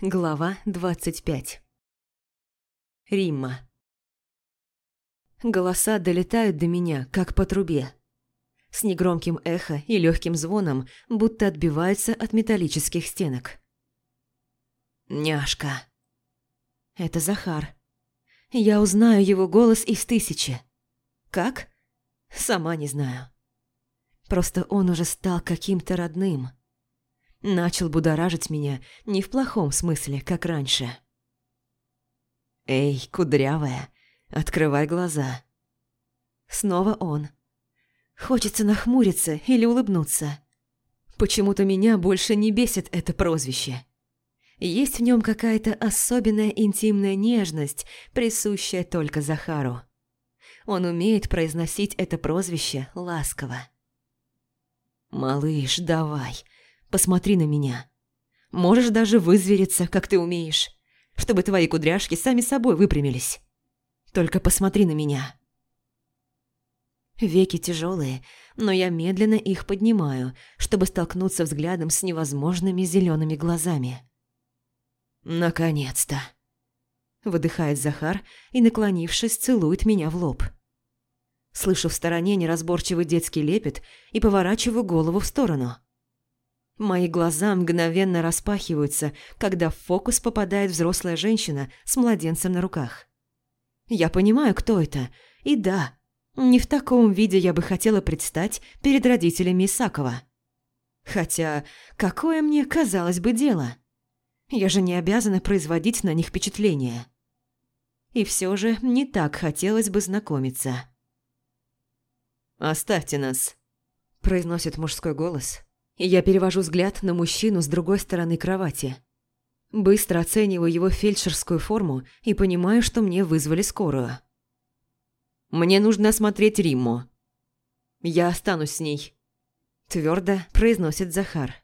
Глава 25 Римма Голоса долетают до меня, как по трубе. С негромким эхо и легким звоном, будто отбиваются от металлических стенок. «Няшка!» Это Захар. Я узнаю его голос из тысячи. Как? Сама не знаю. Просто он уже стал каким-то родным. Начал будоражить меня не в плохом смысле, как раньше. «Эй, кудрявая, открывай глаза». Снова он. Хочется нахмуриться или улыбнуться. Почему-то меня больше не бесит это прозвище. Есть в нем какая-то особенная интимная нежность, присущая только Захару. Он умеет произносить это прозвище ласково. «Малыш, давай, Посмотри на меня. Можешь даже вызвериться, как ты умеешь, чтобы твои кудряшки сами собой выпрямились. Только посмотри на меня. Веки тяжелые, но я медленно их поднимаю, чтобы столкнуться взглядом с невозможными зелеными глазами. «Наконец-то!» Выдыхает Захар и, наклонившись, целует меня в лоб. Слышу в стороне неразборчивый детский лепет и поворачиваю голову в сторону. Мои глаза мгновенно распахиваются, когда в фокус попадает взрослая женщина с младенцем на руках. Я понимаю, кто это, и да, не в таком виде я бы хотела предстать перед родителями Исакова. Хотя, какое мне, казалось бы, дело? Я же не обязана производить на них впечатление. И все же не так хотелось бы знакомиться. «Оставьте нас», – произносит мужской голос – я перевожу взгляд на мужчину с другой стороны кровати. Быстро оцениваю его фельдшерскую форму и понимаю, что мне вызвали скорую. «Мне нужно осмотреть Римму. Я останусь с ней», – твердо произносит Захар.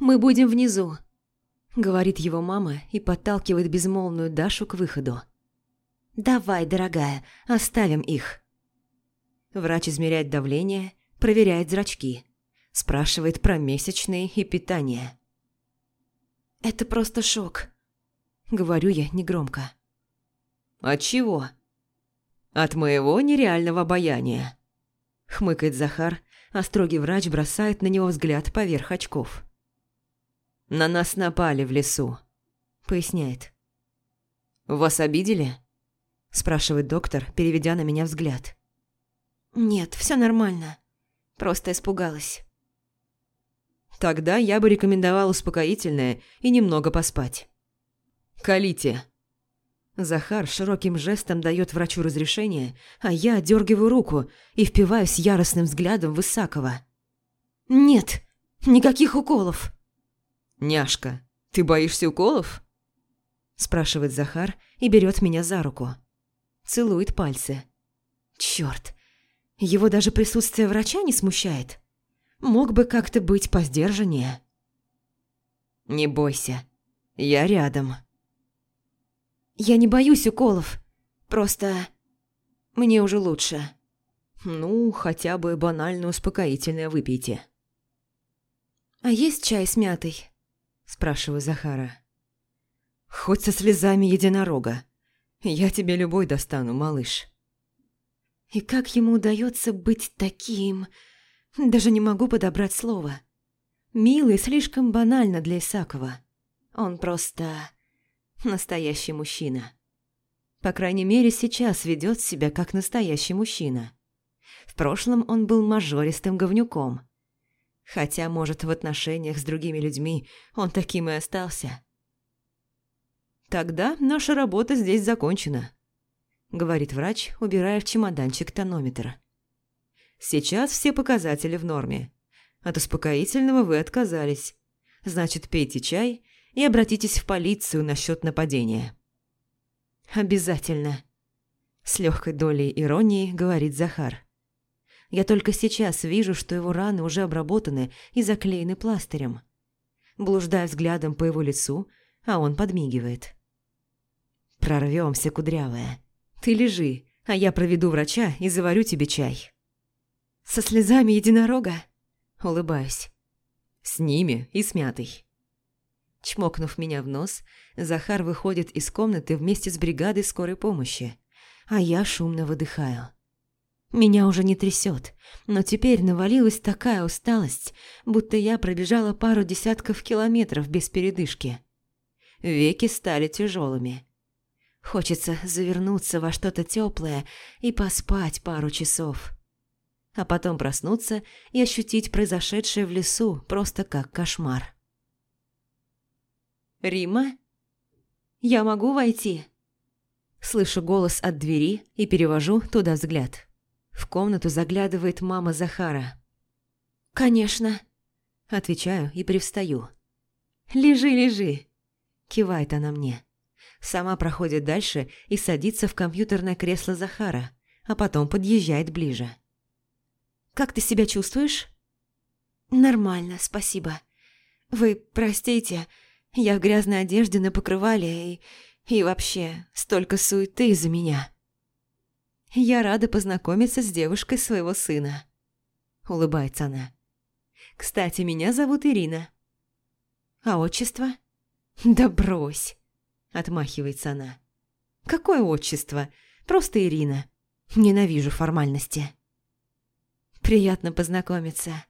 «Мы будем внизу», – говорит его мама и подталкивает безмолвную Дашу к выходу. «Давай, дорогая, оставим их». Врач измеряет давление, проверяет зрачки. Спрашивает про месячные и питание. «Это просто шок», — говорю я негромко. «От чего?» «От моего нереального обаяния», — хмыкает Захар, а строгий врач бросает на него взгляд поверх очков. «На нас напали в лесу», — поясняет. «Вас обидели?» – спрашивает доктор, переведя на меня взгляд. «Нет, все нормально. Просто испугалась». Тогда я бы рекомендовал успокоительное и немного поспать. «Колите». Захар широким жестом дает врачу разрешение, а я дергиваю руку и впиваюсь яростным взглядом в Исакова. «Нет, никаких уколов!» «Няшка, ты боишься уколов?» Спрашивает Захар и берет меня за руку. Целует пальцы. Черт, его даже присутствие врача не смущает мог бы как-то быть посдержаннее. «Не бойся, я рядом». «Я не боюсь уколов, просто мне уже лучше». «Ну, хотя бы банально успокоительное выпейте». «А есть чай с мятой?» – спрашиваю Захара. «Хоть со слезами единорога. Я тебе любой достану, малыш». И как ему удается быть таким... Даже не могу подобрать слово. Милый слишком банально для Исакова. Он просто... настоящий мужчина. По крайней мере, сейчас ведет себя как настоящий мужчина. В прошлом он был мажористым говнюком. Хотя, может, в отношениях с другими людьми он таким и остался. «Тогда наша работа здесь закончена», — говорит врач, убирая в чемоданчик тонометр. Сейчас все показатели в норме. От успокоительного вы отказались. Значит, пейте чай и обратитесь в полицию насчет нападения. Обязательно. С легкой долей иронии говорит Захар. Я только сейчас вижу, что его раны уже обработаны и заклеены пластырем. Блуждая взглядом по его лицу, а он подмигивает. Прорвемся, кудрявая. Ты лежи, а я проведу врача и заварю тебе чай. Со слезами единорога? Улыбаюсь. С ними и с мятой. Чмокнув меня в нос, Захар выходит из комнаты вместе с бригадой скорой помощи, а я шумно выдыхаю. Меня уже не трясет, но теперь навалилась такая усталость, будто я пробежала пару десятков километров без передышки. Веки стали тяжелыми. Хочется завернуться во что-то теплое и поспать пару часов. А потом проснуться и ощутить произошедшее в лесу просто как кошмар. «Рима? Я могу войти?» Слышу голос от двери и перевожу туда взгляд. В комнату заглядывает мама Захара. «Конечно», – отвечаю и привстаю. «Лежи, лежи», – кивает она мне. Сама проходит дальше и садится в компьютерное кресло Захара, а потом подъезжает ближе. «Как ты себя чувствуешь?» «Нормально, спасибо. Вы простите, я в грязной одежде на покрывале и... И вообще, столько суеты из-за меня. Я рада познакомиться с девушкой своего сына. Улыбается она. Кстати, меня зовут Ирина. А отчество? Да брось. Отмахивается она. Какое отчество? Просто Ирина. Ненавижу формальности. Приятно познакомиться.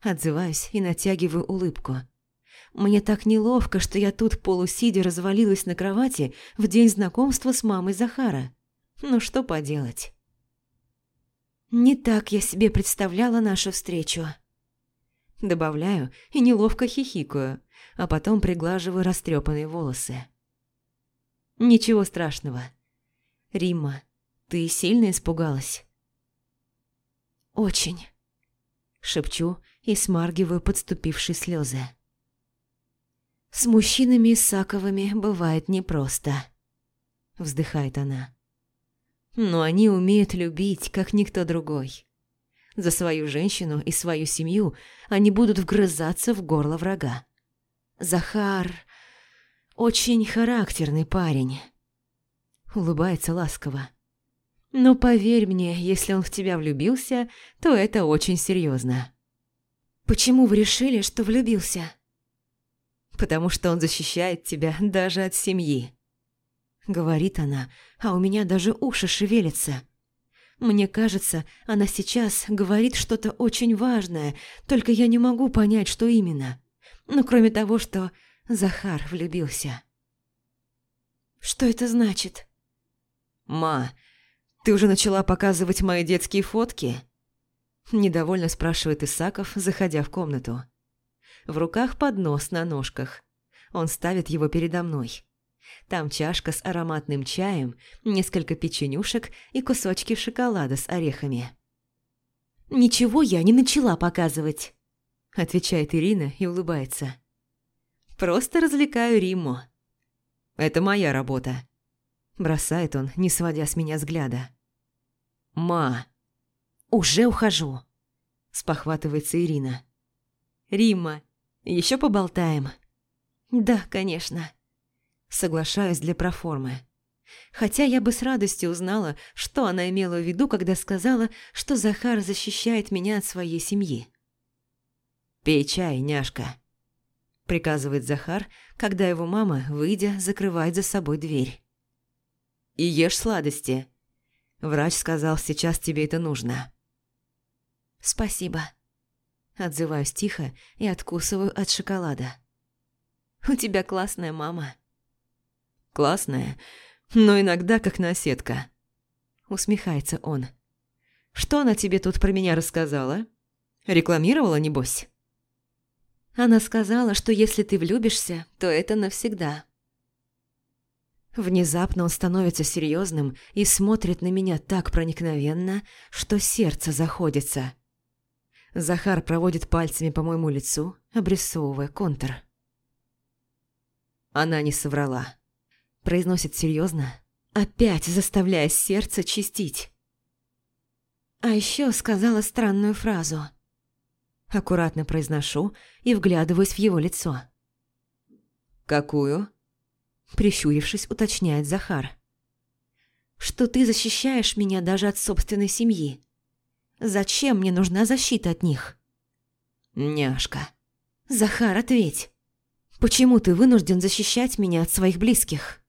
Отзываюсь и натягиваю улыбку. Мне так неловко, что я тут полусидя развалилась на кровати в день знакомства с мамой Захара. Ну что поделать? Не так я себе представляла нашу встречу. Добавляю и неловко хихикаю, а потом приглаживаю растрепанные волосы. Ничего страшного. Римма, ты сильно испугалась? Очень. Шепчу и смаргиваю подступившие слезы. «С мужчинами Исаковыми бывает непросто», – вздыхает она. «Но они умеют любить, как никто другой. За свою женщину и свою семью они будут вгрызаться в горло врага. Захар очень характерный парень», – улыбается ласково. «Но поверь мне, если он в тебя влюбился, то это очень серьезно. «Почему вы решили, что влюбился?» потому что он защищает тебя даже от семьи. Говорит она, а у меня даже уши шевелятся. Мне кажется, она сейчас говорит что-то очень важное, только я не могу понять, что именно. Ну, кроме того, что Захар влюбился. Что это значит? «Ма, ты уже начала показывать мои детские фотки?» Недовольно спрашивает Исаков, заходя в комнату. В руках поднос на ножках. Он ставит его передо мной. Там чашка с ароматным чаем, несколько печенюшек и кусочки шоколада с орехами. «Ничего я не начала показывать», – отвечает Ирина и улыбается. «Просто развлекаю Римму». «Это моя работа», – бросает он, не сводя с меня взгляда. «Ма!» «Уже ухожу», – спохватывается Ирина. «Римма, еще поболтаем?» «Да, конечно». Соглашаюсь для проформы. Хотя я бы с радостью узнала, что она имела в виду, когда сказала, что Захар защищает меня от своей семьи. «Пей чай, няшка», – приказывает Захар, когда его мама, выйдя, закрывает за собой дверь. «И ешь сладости. Врач сказал, сейчас тебе это нужно». «Спасибо», Отзываюсь тихо и откусываю от шоколада. «У тебя классная мама». «Классная, но иногда как наседка», — усмехается он. «Что она тебе тут про меня рассказала? Рекламировала, небось?» Она сказала, что если ты влюбишься, то это навсегда. Внезапно он становится серьезным и смотрит на меня так проникновенно, что сердце заходится. Захар проводит пальцами по моему лицу, обрисовывая контур. Она не соврала. Произносит серьезно, опять заставляя сердце чистить. А еще сказала странную фразу. Аккуратно произношу и вглядываюсь в его лицо. «Какую?» Прищурившись, уточняет Захар. «Что ты защищаешь меня даже от собственной семьи. Зачем мне нужна защита от них? Няшка. Захар, ответь. Почему ты вынужден защищать меня от своих близких?»